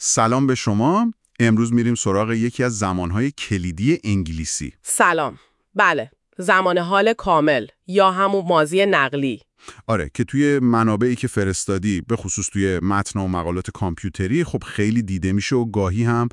سلام به شما. امروز میریم سراغ یکی از زمانهای کلیدی انگلیسی. سلام. بله. زمان حال کامل یا همون ماضی نقلی. آره که توی منابعی که فرستادی به خصوص توی متن و مقالات کامپیوتری خب خیلی دیده میشه و گاهی هم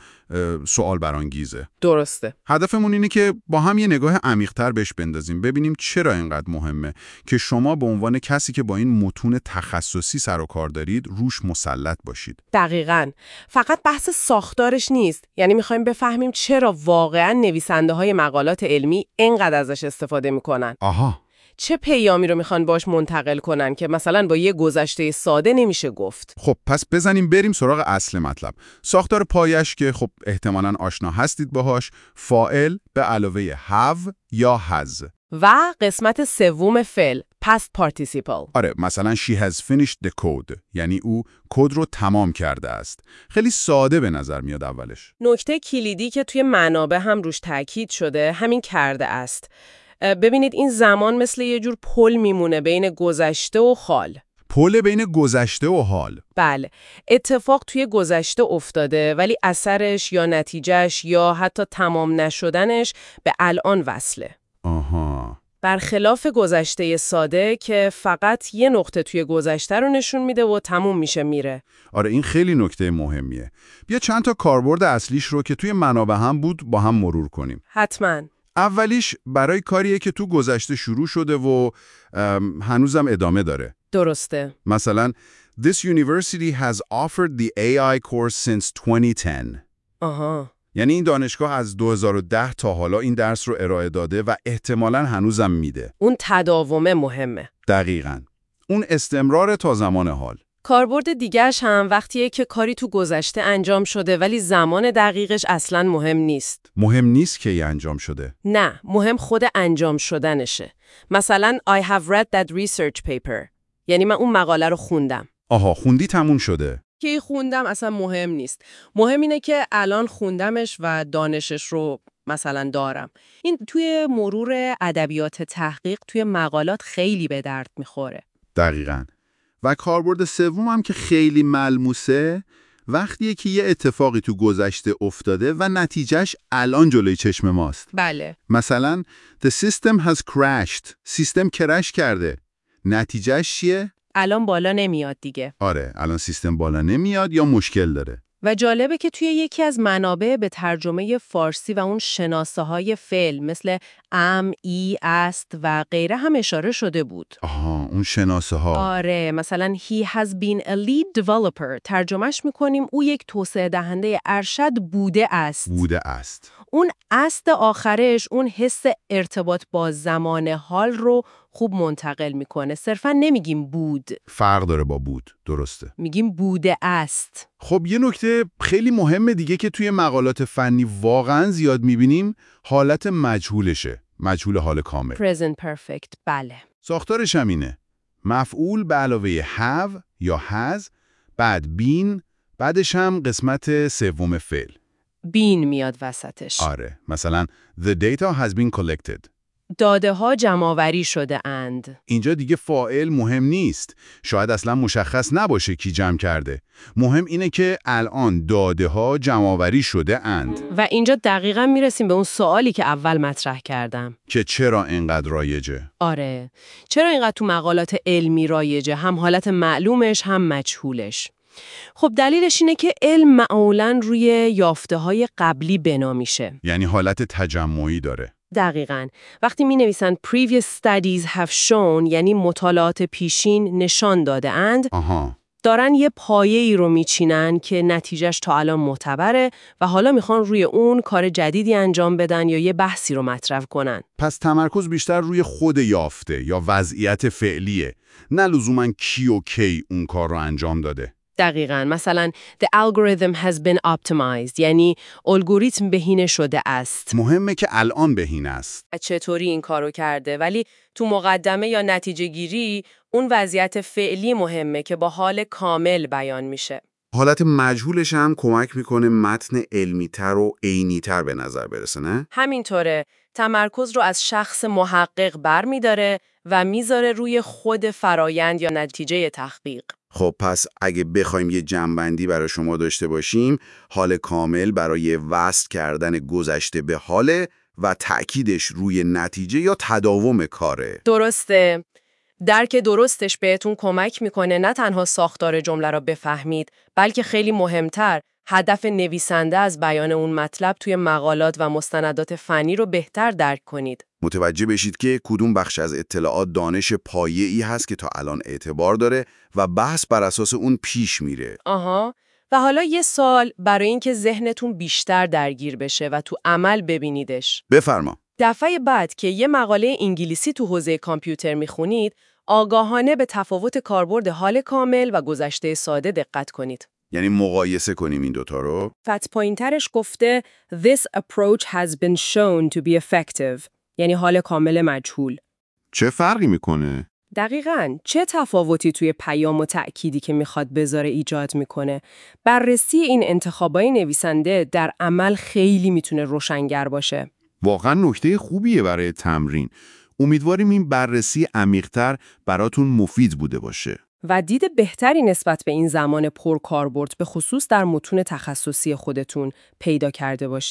سوال برانگیزه. درسته. هدفمون اینه که با هم یه نگاه عمیق‌تر بهش بندازیم ببینیم چرا اینقدر مهمه که شما به عنوان کسی که با این متون تخصصی سر و کار دارید روش مسلط باشید. دقیقا. فقط بحث ساختارش نیست. یعنی می‌خوایم بفهمیم چرا واقعا نویسنده های مقالات علمی اینقدر ازش استفاده می‌کنن. آها. چه پیامی رو می‌خوان باش منتقل کنن که مثلا با یه گذشته ساده نمیشه گفت؟ خب پس بزنیم بریم سراغ اصل مطلب. ساختار پایش که خب احتمالاً آشنا هستید باهاش فائل به علاوه have یا has و قسمت سوم فعل past participle. آره مثلا she has finished the code. یعنی او کد رو تمام کرده است. خیلی ساده به نظر میاد اولش. نکته کلیدی که توی منابع هم روش تاکید شده همین کرده است. ببینید این زمان مثل یه جور پل میمونه بین گذشته و حال. پل بین گذشته و حال بله، اتفاق توی گذشته افتاده ولی اثرش یا نتیجهش یا حتی تمام نشدنش به الان وصله. آها برخلاف گذشته ساده که فقط یه نقطه توی گذشته رو نشون میده و تموم میشه میره. آره این خیلی نکته مهمیه بیا چند تا کاربرد اصلیش رو که توی منابع هم بود با هم مرور کنیم حتما. اولیش برای کاریه که تو گذشته شروع شده و هنوزم ادامه داره درسته. مثلا This university has offered the AI course since 2010 آها. یعنی این دانشگاه از 2010 تا حالا این درس رو ارائه داده و احتمالاً هنوزم میده اون تداومه مهمه. دقیقاً اون استمرار تا زمان حال کاربرد دیگرش هم وقتیه که کاری تو گذشته انجام شده ولی زمان دقیقش اصلا مهم نیست. مهم نیست که یه انجام شده نه، مهم خود انجام شدنشه. مثلا I have read that research paper. یعنی من اون مقاله رو خوندم. آها خوندی تموم شده که خوندم اصلا مهم نیست. مهم اینه که الان خوندمش و دانشش رو مثلا دارم. این توی مرور ادبیات تحقیق توی مقالات خیلی به درد می‌خوره. دقیقاً و کاربرد سوم هم که خیلی ملموسه وقتیه که یه اتفاقی تو گذشته افتاده و نتیجهش الان جلوی چشم ماست بله. مثلا The system has crashed سیستم کرش کرده نتیجهش چیه؟ الان بالا نمیاد دیگه. آره الان سیستم بالا نمیاد یا مشکل داره و جالبه که توی یکی از منابع به ترجمه فارسی و اون شناسه های فعل مثل ام، ای، است و غیره هم اشاره شده بود. آها اون شناسه ها آره مثلا he has been a lead developer ترجمهش می‌کنیم او یک توسعه دهنده ارشد بوده است. بوده است اون است آخرش اون حس ارتباط با زمان حال رو خوب منتقل می‌کنه. صرفا نمیگیم بود، فرق داره با بود. درسته. میگیم بوده است. خب یه نکته خیلی مهم دیگه که توی مقالات فنی واقعا زیاد می‌بینیم حالت مجهولشه. مجهول حال کامل. Present perfect. بله. ساختارش هم اینه مفعول به علاوه have یا has بعد been بعدش هم قسمت سوم فعل. بین میاد وسطش. آره. مثلا the data has been collected. داده ها جمعآوری شده اند. اینجا دیگه فاعل مهم نیست شاید اصلا مشخص نباشه کی جمع کرده مهم اینه که الان داده ها جمعآوری شده اند و اینجا دقیقا می‌رسیم به اون سوالی که اول مطرح کردم. که چرا اینقدر رایجه آره. چرا اینقدر تو مقالات علمی رایجه؟ هم حالت معلومش هم مجهولش. خب دلیلش اینه که علم معمولا روی یافته های قبلی بنا میشه. یعنی حالت تجمعی داره دقیقاً. وقتی می نویسن previous studies have shown یعنی مطالعات پیشین نشان داده اند آها دارن یه پایه ای رو میچینن که نتیجهش تا الان معتبره و حالا می‌خوان روی اون کار جدیدی انجام بدن یا یه بحثی رو مطرح کنن. پس تمرکز بیشتر روی خود یافته یا وضعیت فعلیه نه لزوما کی و کی اون کار رو انجام داده دقیقاً مثلا the algorithm has been optimized یعنی الگوریتم بهینه شده است. مهمه که الان بهین است چطوری این کارو کرده ولی تو مقدمه یا نتیجه گیری اون وضعیت فعلی مهمه که با حال کامل بیان میشه. حالت مجهولش هم کمک می‌کنه متن علمیتر و عینیتر به نظر برسه نه؟ همینطوره تمرکز رو از شخص محقق بر می داره و می‌ذاره روی خود فرایند یا نتیجه تحقیق. خب پس اگه بخوایم یه جنبندی برای شما داشته باشیم حال کامل برای وصل کردن گذشته به حاله و تأکیدش روی نتیجه یا تداوم کاره درسته. درک درستش بهتون کمک می‌کنه نه تنها ساختار جمله را بفهمید بلکه خیلی مهمتر هدف نویسنده از بیان اون مطلب توی مقالات و مستندات فنی رو بهتر درک کنید. متوجه بشید که کدوم بخش از اطلاعات دانش پایه‌ای هست که تا الان اعتبار داره و بحث بر اساس اون پیش میره. آها و حالا یه سال برای اینکه ذهنتون بیشتر درگیر بشه و تو عمل ببینیدش. بفرما. دفعه بعد که یه مقاله انگلیسی تو حوزه کامپیوتر می‌خونید، آگاهانه به تفاوت کاربرد حال کامل و گذشته ساده دقت کنید. یعنی مقایسه کنیم این دوتا رو فت پایینترش گفته This approach has been shown to be effective یعنی حال کامل مجهول. چه فرقی می‌کنه؟ دقیقاً چه تفاوتی توی پیام و تأکیدی که می‌خواد بذاره ایجاد می‌کنه؟ بررسی این انتخابای نویسنده در عمل خیلی می‌تونه روشنگر باشه. واقعا نکته خوبیه برای تمرین. امیدواریم این بررسی عمیق‌تر براتون مفید بوده باشه. و دید بهتری نسبت به این زمان پر کاربرد به خصوص در متون تخصصی خودتون پیدا کرده باشید.